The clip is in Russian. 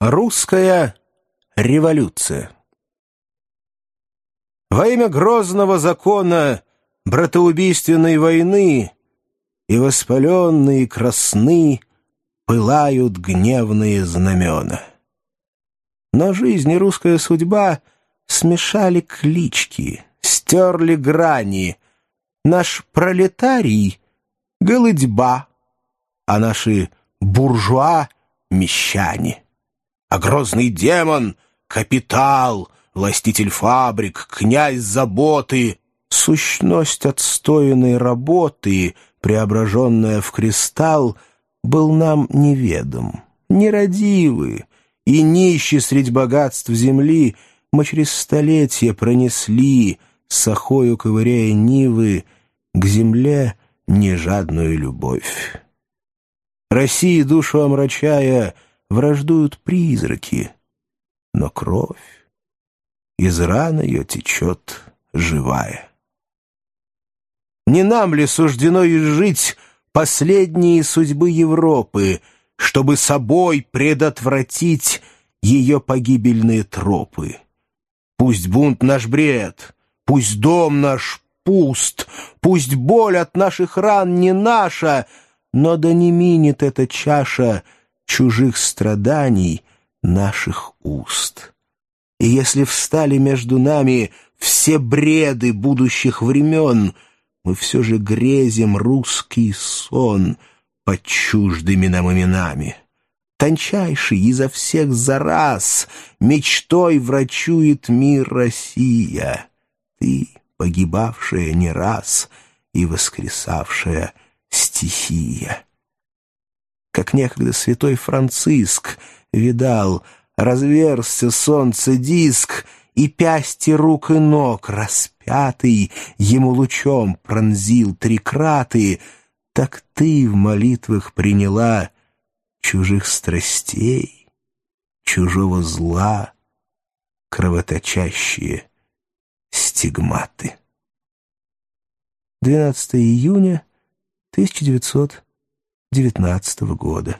Русская революция Во имя грозного закона братоубийственной войны и воспаленные красны пылают гневные знамена. Но жизнь и русская судьба смешали клички, стерли грани. Наш пролетарий — голыдьба, а наши буржуа — мещане а грозный демон — капитал, властитель фабрик, князь заботы, сущность отстоянной работы, преображенная в кристалл, был нам неведом, нерадивы, и нищи средь богатств земли мы через столетия пронесли, сахою ковыряя нивы, к земле нежадную любовь. России душу омрачая — враждуют призраки, но кровь из ран ее течет живая. Не нам ли суждено изжить последние судьбы Европы, чтобы собой предотвратить ее погибельные тропы? Пусть бунт наш бред, пусть дом наш пуст, пусть боль от наших ран не наша, но да не минет эта чаша — чужих страданий наших уст. И если встали между нами все бреды будущих времен, мы все же грезим русский сон под чуждыми нам именами. Тончайший изо всех за раз мечтой врачует мир Россия. Ты, погибавшая не раз и воскресавшая стихия как некогда святой Франциск видал, разверзся солнце диск, и пясти рук и ног распятый ему лучом пронзил три краты, так ты в молитвах приняла чужих страстей, чужого зла, кровоточащие стигматы. 12 июня 1900 девятнадцатого года.